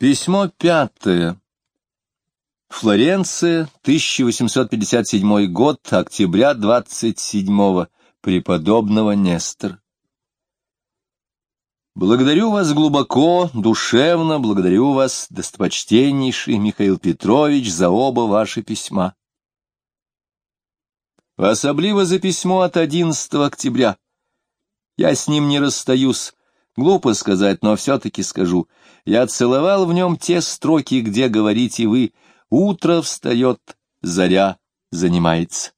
Письмо пятое. Флоренция, 1857 год, октября 27-го, преподобного Нестор. Благодарю вас глубоко, душевно, благодарю вас, достопочтеннейший Михаил Петрович, за оба ваши письма. Особливо за письмо от 11 октября. Я с ним не расстаюсь, глупо сказать, но все-таки скажу. Я целовал в нем те строки, где говорите вы «Утро встает, заря занимается».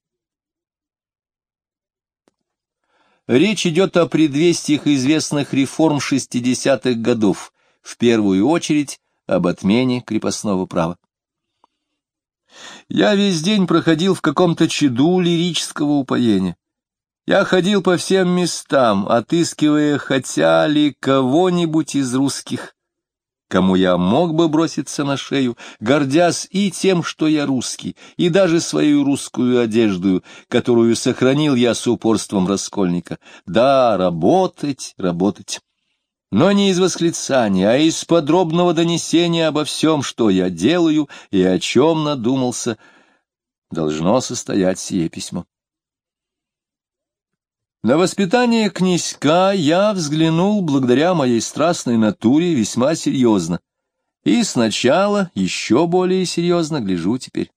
Речь идет о предвестиях известных реформ 60-х годов, в первую очередь об отмене крепостного права. Я весь день проходил в каком-то чаду лирического упоения. Я ходил по всем местам, отыскивая хотя ли кого-нибудь из русских, кому я мог бы броситься на шею, гордясь и тем, что я русский, и даже свою русскую одежду, которую сохранил я с упорством раскольника. Да, работать, работать. Но не из восклицания, а из подробного донесения обо всем, что я делаю и о чем надумался, должно состоять сие письмо. На воспитание князька я взглянул, благодаря моей страстной натуре, весьма серьезно. И сначала еще более серьезно гляжу теперь.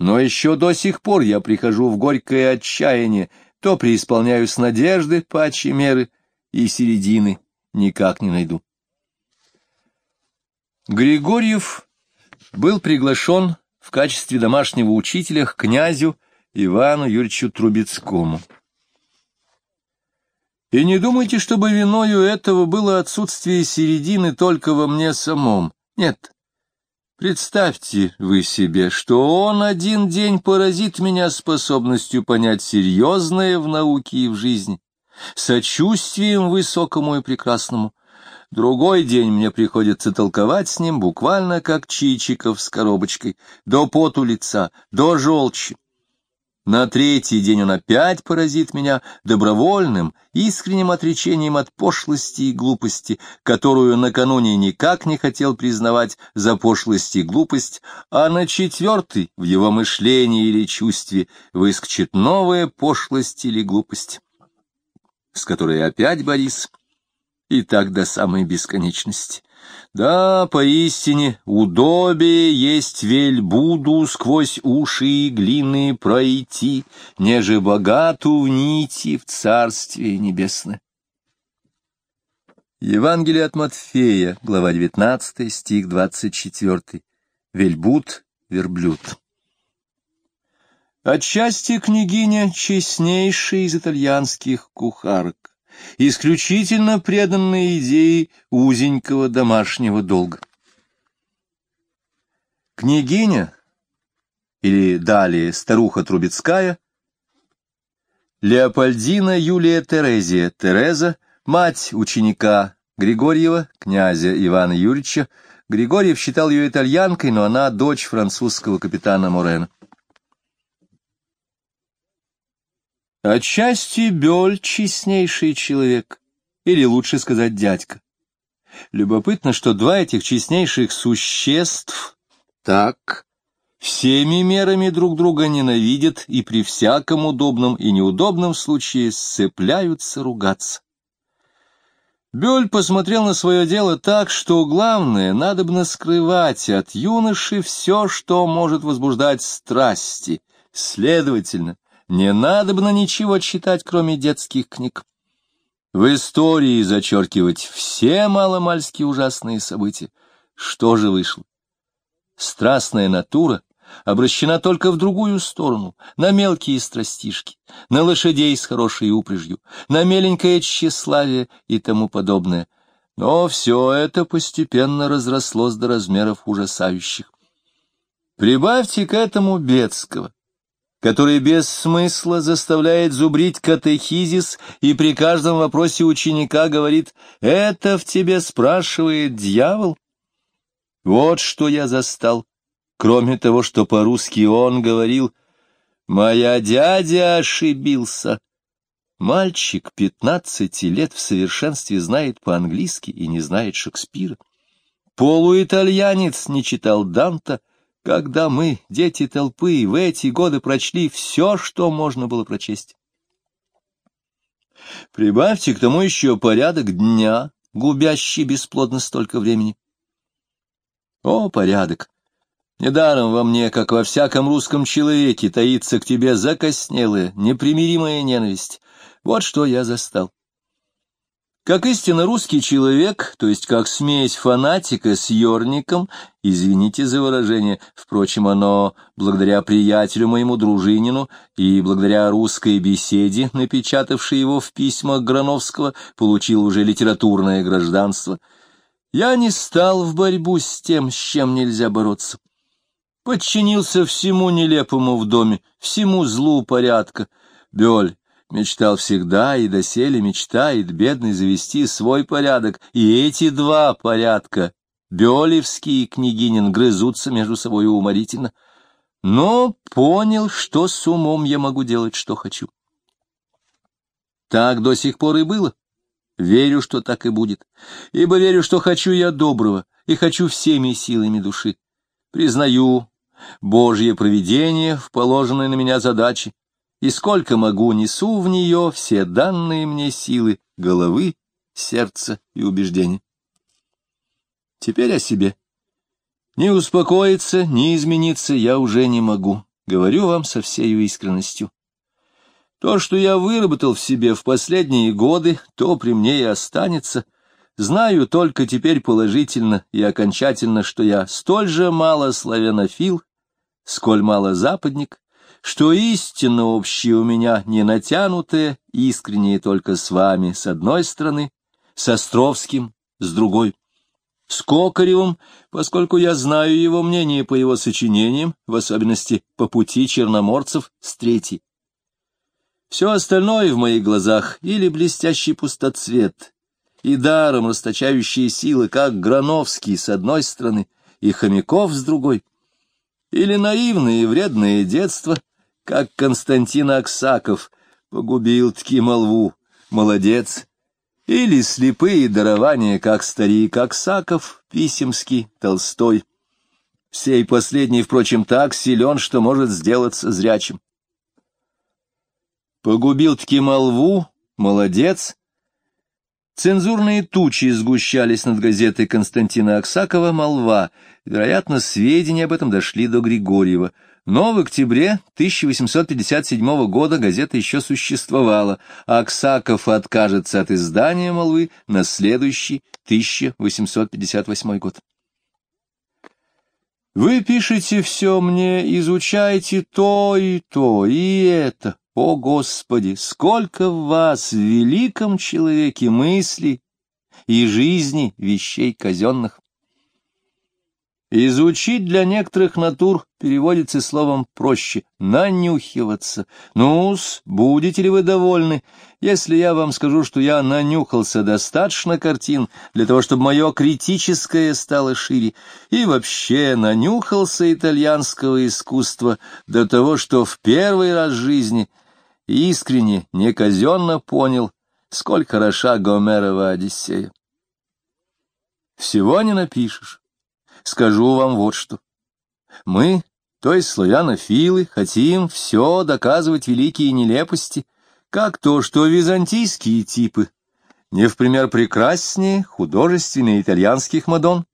Но еще до сих пор я прихожу в горькое отчаяние, то преисполняюсь надежды, пачи меры, и середины никак не найду. Григорьев был приглашен в качестве домашнего учителя к князю Ивану Юрьевичу Трубецкому. И не думайте, чтобы виною этого было отсутствие середины только во мне самом. Нет. Представьте вы себе, что он один день поразит меня способностью понять серьезное в науке и в жизни, сочувствием высокому и прекрасному. Другой день мне приходится толковать с ним буквально как Чичиков с коробочкой, до поту лица, до желчи. На третий день он опять поразит меня добровольным, искренним отречением от пошлости и глупости, которую накануне никак не хотел признавать за пошлость и глупость, а на четвертый в его мышлении или чувстве выскочит новая пошлость или глупость, с которой опять Борис, и так до самой бесконечности. Да, поистине, удобие есть вельбуду сквозь уши и глины пройти, неже богату в нити в Царствие Небесное. Евангелие от Матфея, глава 19, стих 24. Вельбуд, верблюд. Отчасти княгиня честнейшая из итальянских кухарок исключительно преданные идеи узенького домашнего долга. Княгиня, или далее старуха Трубецкая, Леопольдина Юлия Терезия, Тереза, мать ученика Григорьева, князя Ивана Юрьевича, Григорьев считал ее итальянкой, но она дочь французского капитана Морена. Отчасти Бёль — честнейший человек, или лучше сказать дядька. Любопытно, что два этих честнейших существ так всеми мерами друг друга ненавидят и при всяком удобном и неудобном случае сцепляются ругаться. Бёль посмотрел на свое дело так, что главное, надобно скрывать от юноши все, что может возбуждать страсти. Следовательно, не надо бы на ничего читать, кроме детских книг. В истории зачеркивать все маломальски ужасные события. Что же вышло? Страстная натура обращена только в другую сторону, на мелкие страстишки, на лошадей с хорошей упряжью, на меленькое тщеславие и тому подобное. Но все это постепенно разрослось до размеров ужасающих. Прибавьте к этому Бетского, который без смысла заставляет зубрить катехизис и при каждом вопросе ученика говорит «Это в тебе спрашивает дьявол?» Вот что я застал, кроме того, что по-русски он говорил «Моя дядя ошибился». Мальчик пятнадцати лет в совершенстве знает по-английски и не знает Шекспира. полуитальянец, не читал Данта, когда мы, дети толпы, в эти годы прочли все, что можно было прочесть. Прибавьте к тому еще порядок дня, губящий бесплодно столько времени. О, порядок! Недаром во мне, как во всяком русском человеке, таится к тебе закоснелая, непримиримая ненависть. Вот что я застал. Как истинно русский человек, то есть как смесь фанатика с ёрником, извините за выражение, впрочем, оно, благодаря приятелю моему Дружинину и благодаря русской беседе, напечатавшей его в письмах Грановского, получил уже литературное гражданство, я не стал в борьбу с тем, с чем нельзя бороться. Подчинился всему нелепому в доме, всему злу порядка. Бёль, Мечтал всегда и доселе мечтает бедный завести свой порядок, и эти два порядка, Белевский и Княгинин, грызутся между собой уморительно. Но понял, что с умом я могу делать, что хочу. Так до сих пор и было. Верю, что так и будет, ибо верю, что хочу я доброго и хочу всеми силами души. Признаю Божье провидение в положенной на меня задаче, и сколько могу несу в нее все данные мне силы головы, сердца и убеждения. Теперь о себе. Не успокоиться, не измениться я уже не могу, говорю вам со всей искренностью. То, что я выработал в себе в последние годы, то при мне и останется. Знаю только теперь положительно и окончательно, что я столь же мало славянофил, сколь мало западник, что истинно общее у меня не натянутое, искреннее только с вами, с одной стороны, с Островским, с другой. С Кокаревым, поскольку я знаю его мнение по его сочинениям, в особенности по пути черноморцев, с третьей. Все остальное в моих глазах или блестящий пустоцвет, и даром расточающие силы, как Грановский с одной стороны и Хомяков с другой, или наивное и вредное детство — как Константин Аксаков погубил-таки молву, молодец, или слепые дарования, как старик Аксаков, Писемский, Толстой. Сей последний, впрочем, так силен, что может сделаться зрячим. Погубил-таки молву, молодец. Цензурные тучи сгущались над газетой Константина Аксакова «Молва». Вероятно, сведения об этом дошли до Григорьева — но в октябре 1857 года газета еще существовала, а Аксаков откажется от издания «Молвы» на следующий 1858 год. Вы пишете все мне, изучаете то и то, и это. О, Господи, сколько в вас, в великом человеке, мыслей и жизни вещей казенных! Изучить для некоторых натур переводится словом проще — нанюхиваться. Ну-с, будете ли вы довольны, если я вам скажу, что я нанюхался достаточно картин для того, чтобы мое критическое стало шире, и вообще нанюхался итальянского искусства до того, что в первый раз в жизни искренне, неказенно понял, сколь хороша Гомерова Одиссея. Всего не напишешь скажу вам вот что. Мы, то есть славянофилы, хотим все доказывать великие нелепости, как то, что византийские типы не в пример прекраснее художественные итальянских мадон.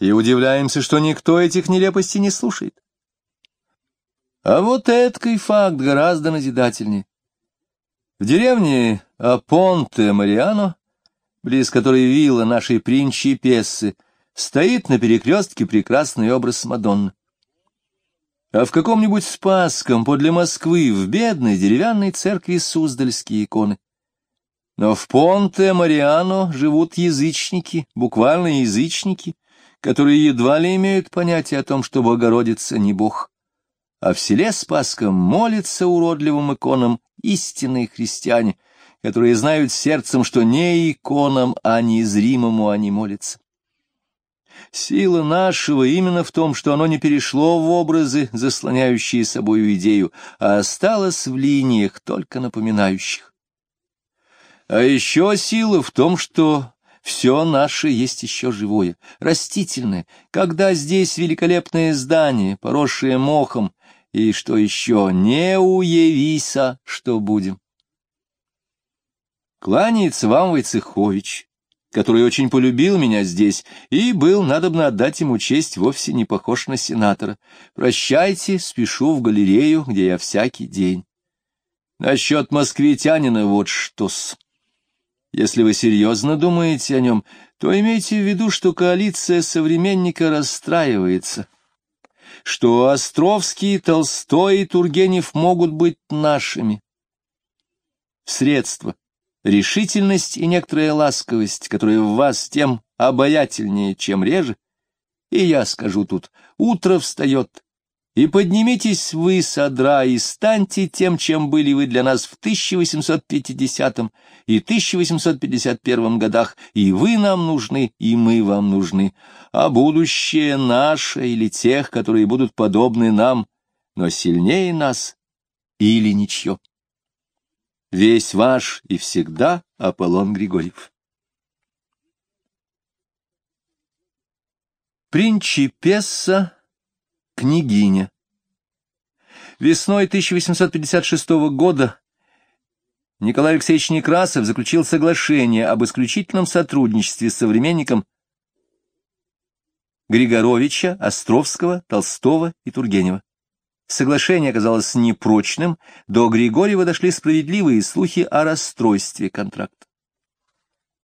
И удивляемся, что никто этих нелепостей не слушает. А вот эткий факт гораздо назидательнее. В деревне Апонте-Мариано, близ которой вилла нашей принчипессы, стоит на перекрестке прекрасный образ Мадонны. А в каком-нибудь Спасском подле Москвы в бедной деревянной церкви Суздальские иконы. Но в Понте-Мариано живут язычники, буквально язычники, которые едва ли имеют понятие о том, что Богородица не Бог. А в селе Спасском молятся уродливым иконам истинные христиане, которые знают сердцем, что не иконам, а незримому они молятся. Сила нашего именно в том, что оно не перешло в образы, заслоняющие собою идею, а осталось в линиях, только напоминающих. А еще сила в том, что Все наше есть еще живое, растительное, когда здесь великолепное здание, поросшее мохом, и что еще, не уявися, что будем. Кланяется вам Войцехович, который очень полюбил меня здесь, и был, надобно отдать ему честь, вовсе не похож на сенатора. Прощайте, спешу в галерею, где я всякий день. Насчет москвитянина вот что-с. Если вы серьезно думаете о нем, то имейте в виду, что коалиция современника расстраивается, что Островский, Толстой и Тургенев могут быть нашими. Средства, решительность и некоторая ласковость, которые в вас тем обаятельнее, чем реже, и я скажу тут, утро встает, и поднимитесь вы, содра, и станьте тем, чем были вы для нас в 1850 и 1851 годах, и вы нам нужны, и мы вам нужны, а будущее наше или тех, которые будут подобны нам, но сильнее нас или ничье. Весь ваш и всегда Аполлон Григорьев. Принчипесса Княгиня. Весной 1856 года Николай Алексеевич Некрасов заключил соглашение об исключительном сотрудничестве с современником Григоровича, Островского, Толстого и Тургенева. Соглашение оказалось непрочным, до Григорьева дошли справедливые слухи о расстройстве контракта.